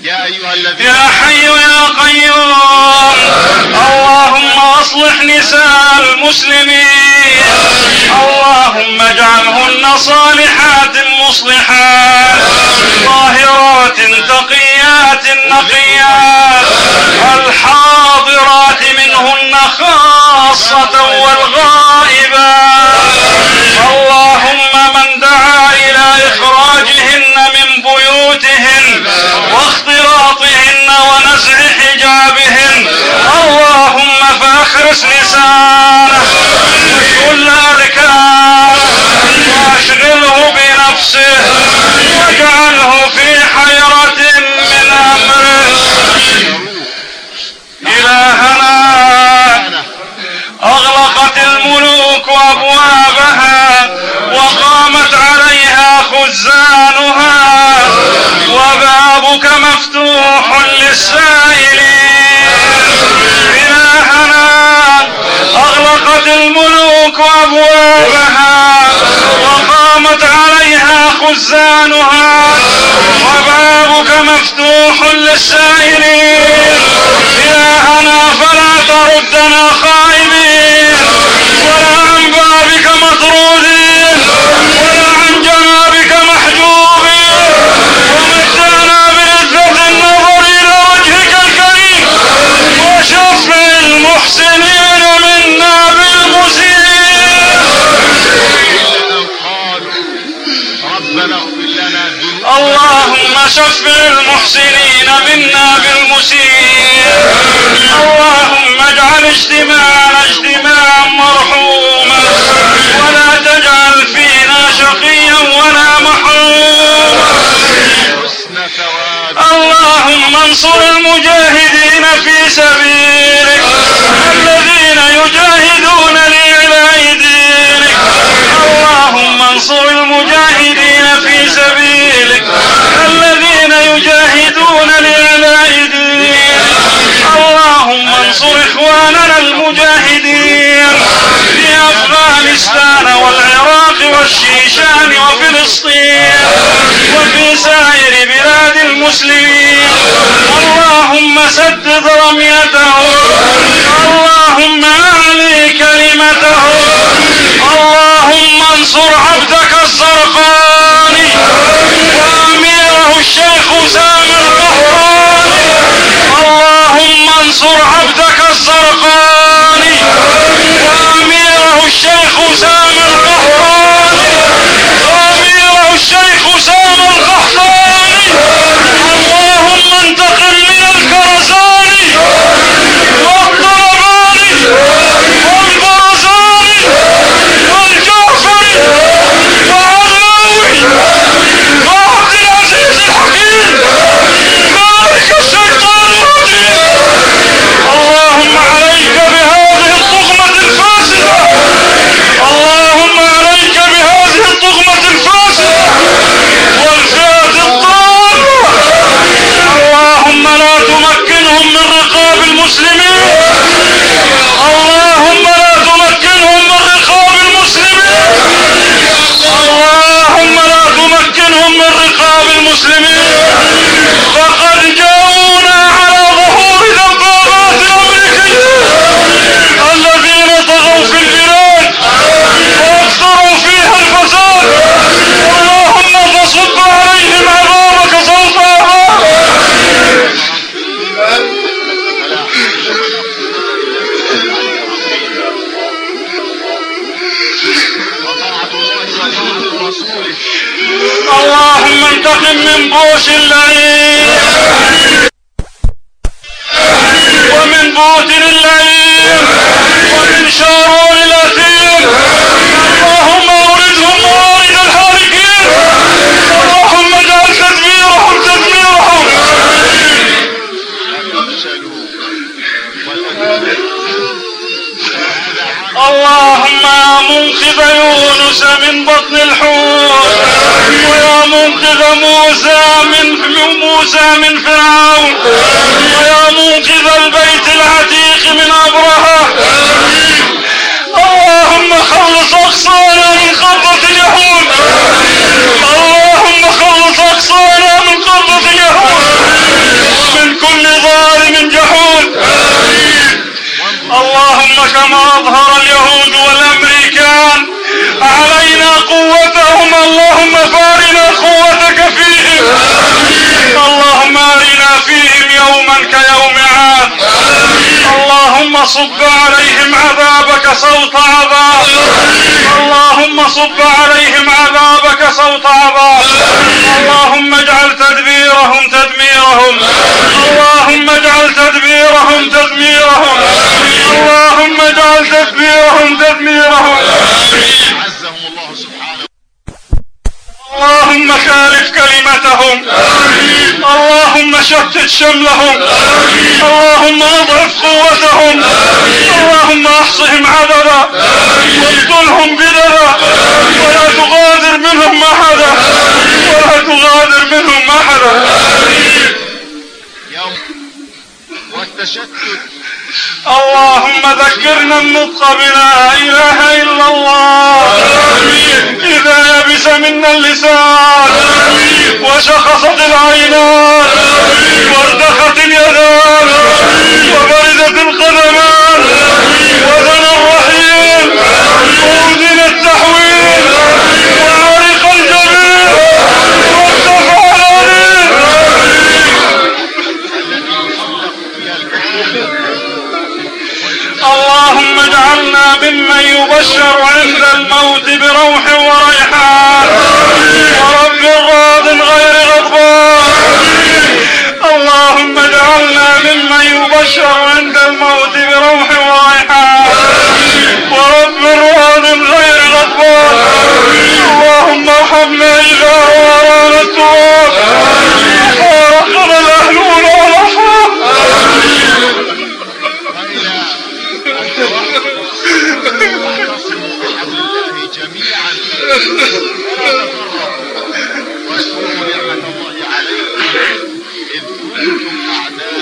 يا أيها الذين يا حي يا قيوم اللهم أصلح نساء المسلمين اللهم اجعلهن صالحات مصلحات طاهرات تقيات نقيات الحاضرات منهن خاصة والغائبات اللهم من دعا إلى إخراجهن من بيوتهن واختلاطهن ونزع حجابهن اللهم فأخرس لسانه وشل أذكاره واشغله بنفسه واجعله في حيرة من أمره إلهنا أغلقت الملوك أبوابها وقامت عليها خزانها وبابك مفتوح للسائلين إلهنا أغلقت الملوك أبوابها وقامت عليها خزانها. وبابك مفتوح للسائلين. إلهنا فلا تردنا خائبين. ولا عن بابك مطرودين. اللهم انصر المجاهدين في سبيلك. الذين يجاهدون لإعلاء دينك اللهم انصر المجاهدين في سبيلك. الذين يجاهدون لإعلاء دينك اللهم انصر إخواننا المجاهدين في أفغانستان والعراق والشيشان وفلسطين وفي سائر بلاد المسلمين. اللهم سدد رميتهم. اللهم أعلي كلمتهم. اللهم انصر عبدك الزرقاني. وأميره الشيخ أسامة القحطاني اللهم انصر عبدك الزرقاني. ومن شارون الاثيم اللهم اوردهم موارد الحارقين اللهم اجعل تدميرهم تدميرهم. اللهم منقذ يونس من بطن الحوت. ويا منقذ موسى من موسى من فرعون. ويا منقذ البيت العتيق. كما أظهر اليهود والأمريكان علينا قوتهم؟ اللهم فارنا قوتك فيهم. اللهم أرنا فيهم يوما كيوم عاد. اللهم صب عليهم عذابك صوت عذاب. اللهم صب عليهم عذابك صوت عذاب اللهم اجعل تدبيرهم تدميرهم. اللهم اجعل تدبيرهم تدميرهم. اللهم اجعل تدبيرهم تدميرهم. عزهم الله اللهم خالف كلمتهم. اللهم شتت شملهم. اللهم أضعف قوتهم. اللهم أحصهم عددا. واقتلهم بددا. ولا تغادر منهم أحدا. ولا تغادر منهم أحدا. يوم والتشتت. اللهم ذكرنا النطق بلا إله إلا الله. يبس منا اللسان. وشخصت العينان جميعا. واذكروا نعمة الله عليكم إذ كنتم أعداء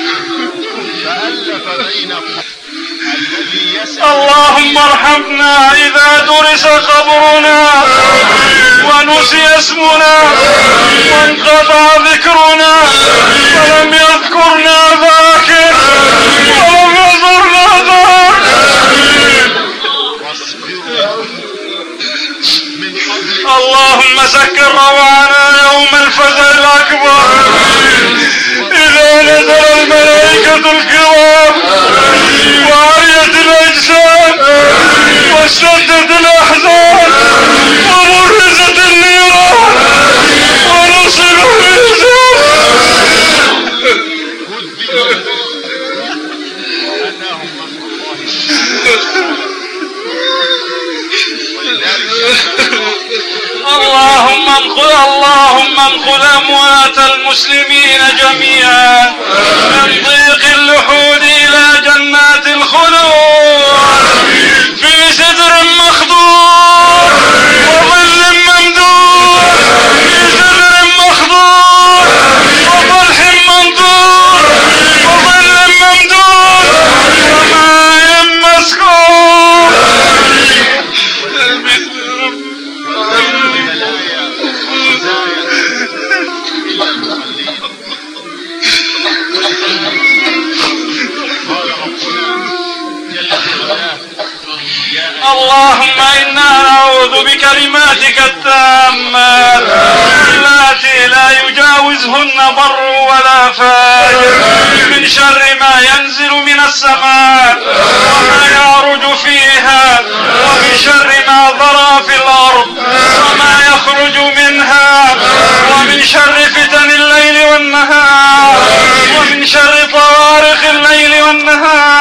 فألف بين اللهم ارحمنا إذا درس قبرنا ونسي اسمنا وانقطع ذكرنا ولم يذكرنا واشتدت الأحزان. وبرزت النيران. ونصب اللهم انقذ اللهم انقذ أموات المسلمين جميعا. من ضيق اللحود إلى جنات الخلود. من شر ما ينزل من السماء وما يعرج فيها ومن شر ما ذرى في الأرض وما يخرج منها ومن شر فتن الليل والنهار ومن شر طوارق الليل والنهار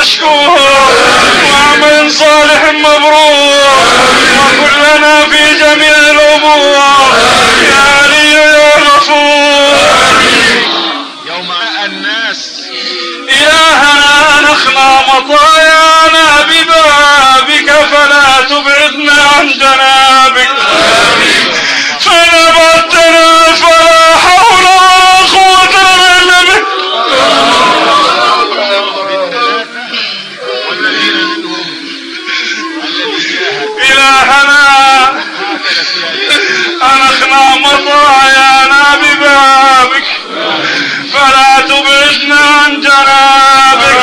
مشكور وعمل صالح مبرور يبعدنا عن جنابك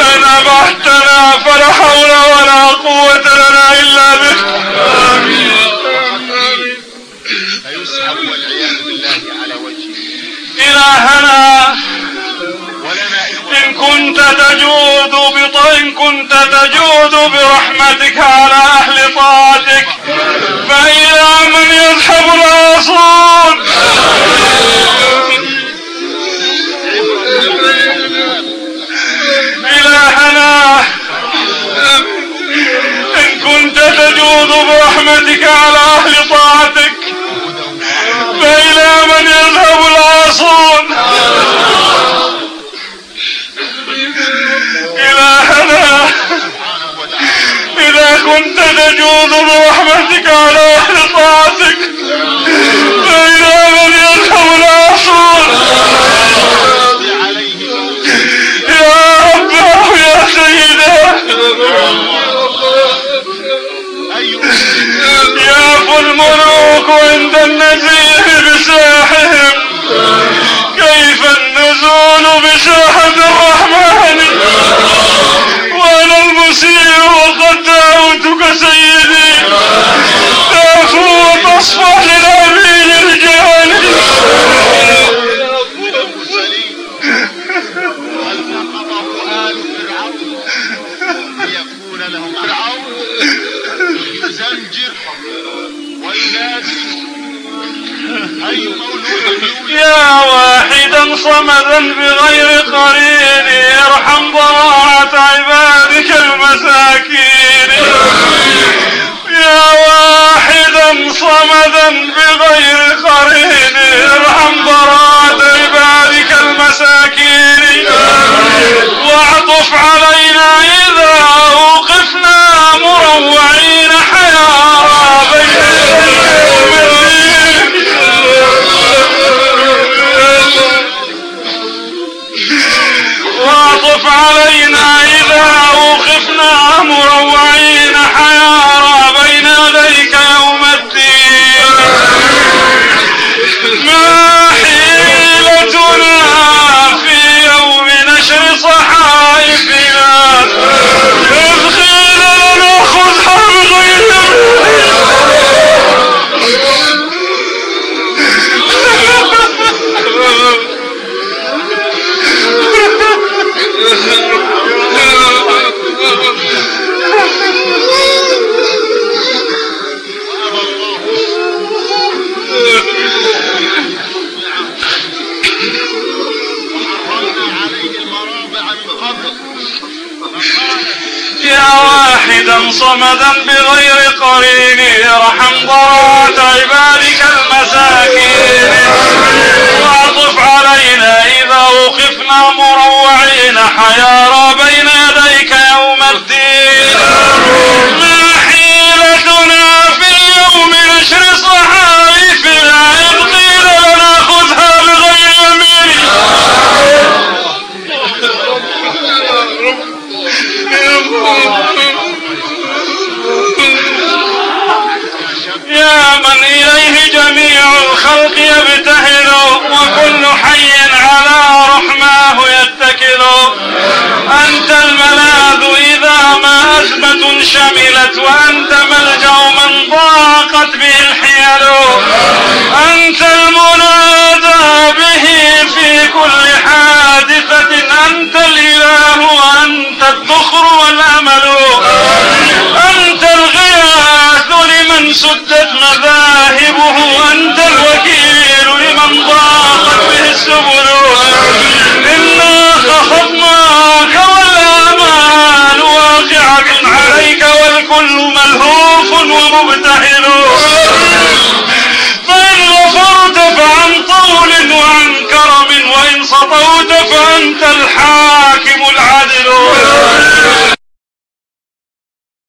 إن أبعدتنا فلا حول ولا قوة لنا إلا بك بالله. على إلهنا إن كنت تجود بط إن كنت تجود برحمتك. تجود برحمتك على أهل طاعتك. فإلى من يذهب العاصون. إلهنا إذا كنت تجود برحمتك على دعوتك سيدي تعفو وتصفح للعبيد الجهل. المرسلين والتقطه آل فرعون ليكون لهم فرعون يولد يا واحدا صمدا بغير قرين ارحم ضراعة عبادك المساكين. واعطف علينا إذا أوقفنا مروعين صمدا بغير قرين ارحم ضرات عبادك المساكين. واعطف علينا إذا وقفنا مروعين حيارى جميع الخلق يبتهل وكل حي على رحماه يتكل. أنت الملاذ إذا ما أزمة شملت وأنت ملجأ من ضاقت به الحيل. أنت المنادى به في كل حادثة. أنت الإله وأنت الذخر والأمل. أنت الغياث لمن سدت مذاهبه مبتهلون. فإن غفرت فعن طول وعن كرم وإن سطوت فأنت الحاكم العدل